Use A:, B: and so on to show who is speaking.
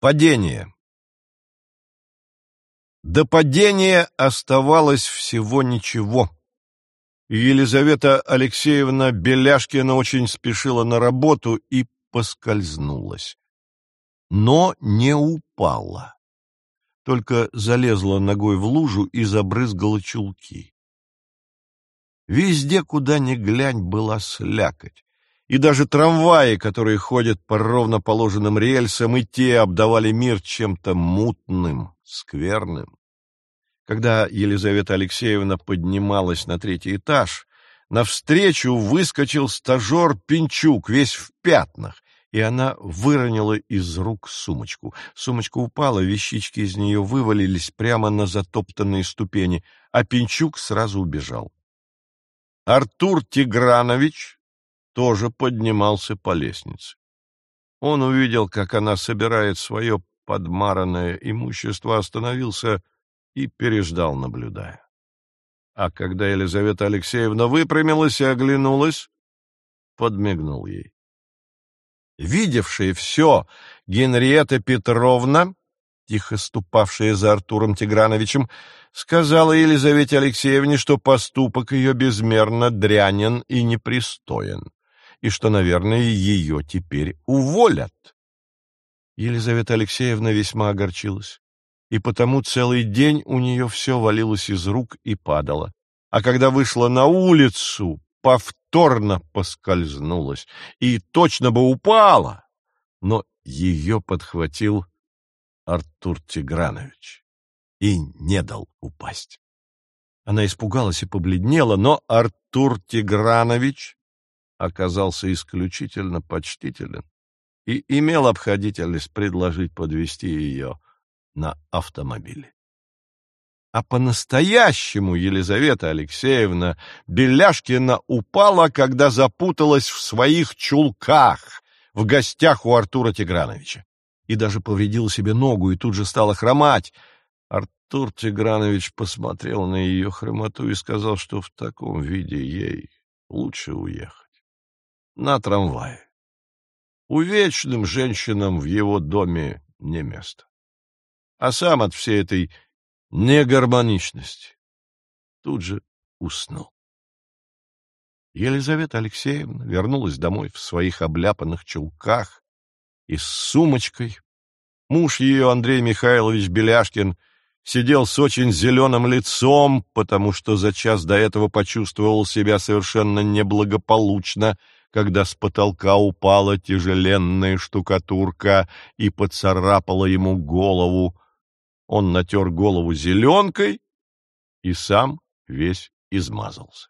A: Падение До падения оставалось всего ничего. Елизавета Алексеевна Беляшкина очень спешила на работу и поскользнулась. Но не упала. Только залезла ногой в лужу и забрызгала чулки. Везде, куда ни глянь, была слякоть и даже трамваи, которые ходят по ровно положенным рельсам, и те обдавали мир чем-то мутным, скверным. Когда Елизавета Алексеевна поднималась на третий этаж, навстречу выскочил стажер Пинчук, весь в пятнах, и она выронила из рук сумочку. Сумочка упала, вещички из нее вывалились прямо на затоптанные ступени, а Пинчук сразу убежал. Артур Тигранович тоже поднимался по лестнице. Он увидел, как она собирает свое подмаранное имущество, остановился и переждал, наблюдая. А когда Елизавета Алексеевна выпрямилась и оглянулась, подмигнул ей. Видевшая все Генриетта Петровна, тихо ступавшая за Артуром Тиграновичем, сказала Елизавете Алексеевне, что поступок ее безмерно дрянен и непристоен и что, наверное, ее теперь уволят. Елизавета Алексеевна весьма огорчилась, и потому целый день у нее все валилось из рук и падало. А когда вышла на улицу, повторно поскользнулась и точно бы упала, но ее подхватил Артур Тигранович и не дал упасть. Она испугалась и побледнела, но Артур Тигранович оказался исключительно почтителен и имел обходительность предложить подвести ее на автомобиле. А по-настоящему Елизавета Алексеевна Беляшкина упала, когда запуталась в своих чулках в гостях у Артура Тиграновича. И даже повредила себе ногу и тут же стала хромать. Артур Тигранович посмотрел на ее хромоту и сказал, что в таком виде ей лучше уехать на трамвае. Увечным женщинам в его доме не место. А сам от всей этой негармоничности тут же уснул. Елизавета Алексеевна вернулась домой в своих обляпанных чулках и с сумочкой. Муж ее, Андрей Михайлович Беляшкин, сидел с очень зеленым лицом, потому что за час до этого почувствовал себя совершенно неблагополучно — когда с потолка упала тяжеленная штукатурка и поцарапала ему голову. Он натер голову зеленкой и сам весь измазался.